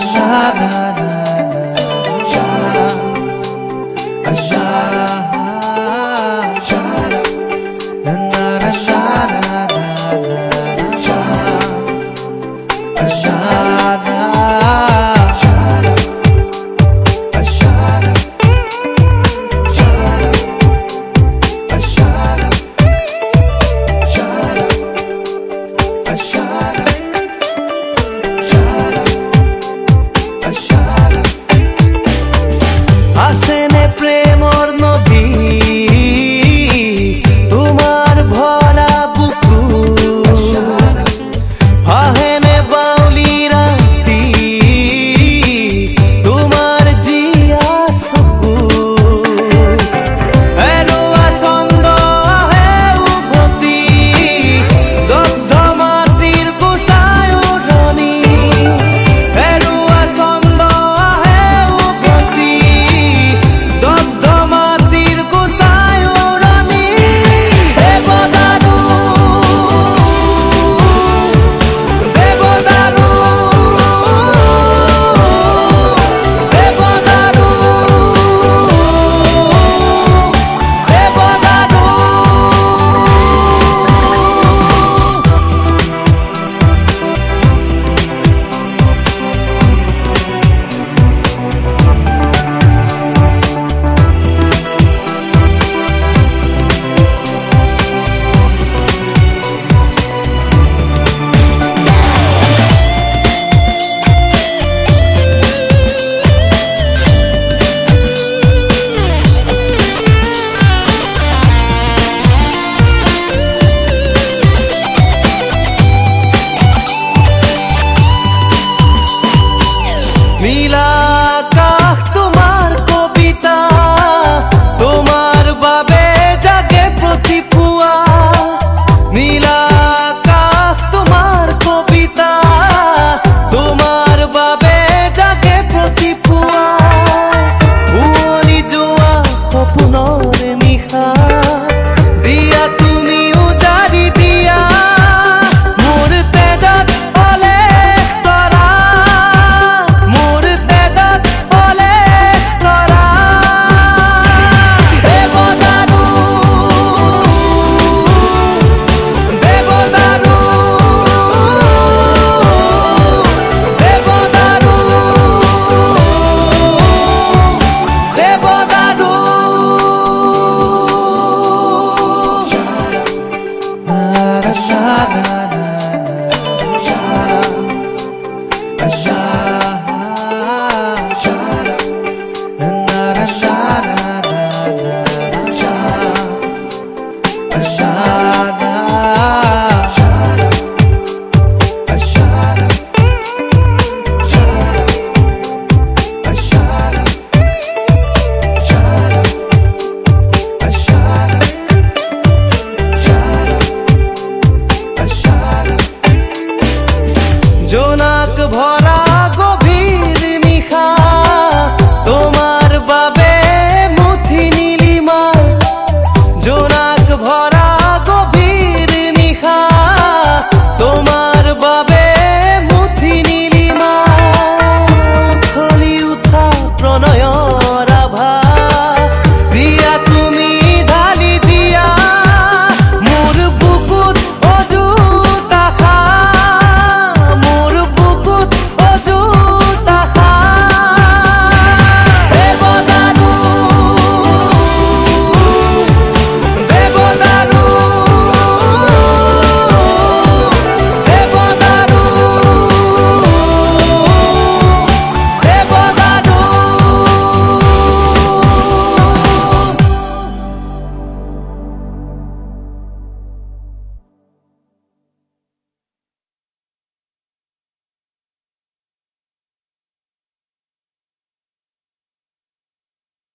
Russia hace people. Russia.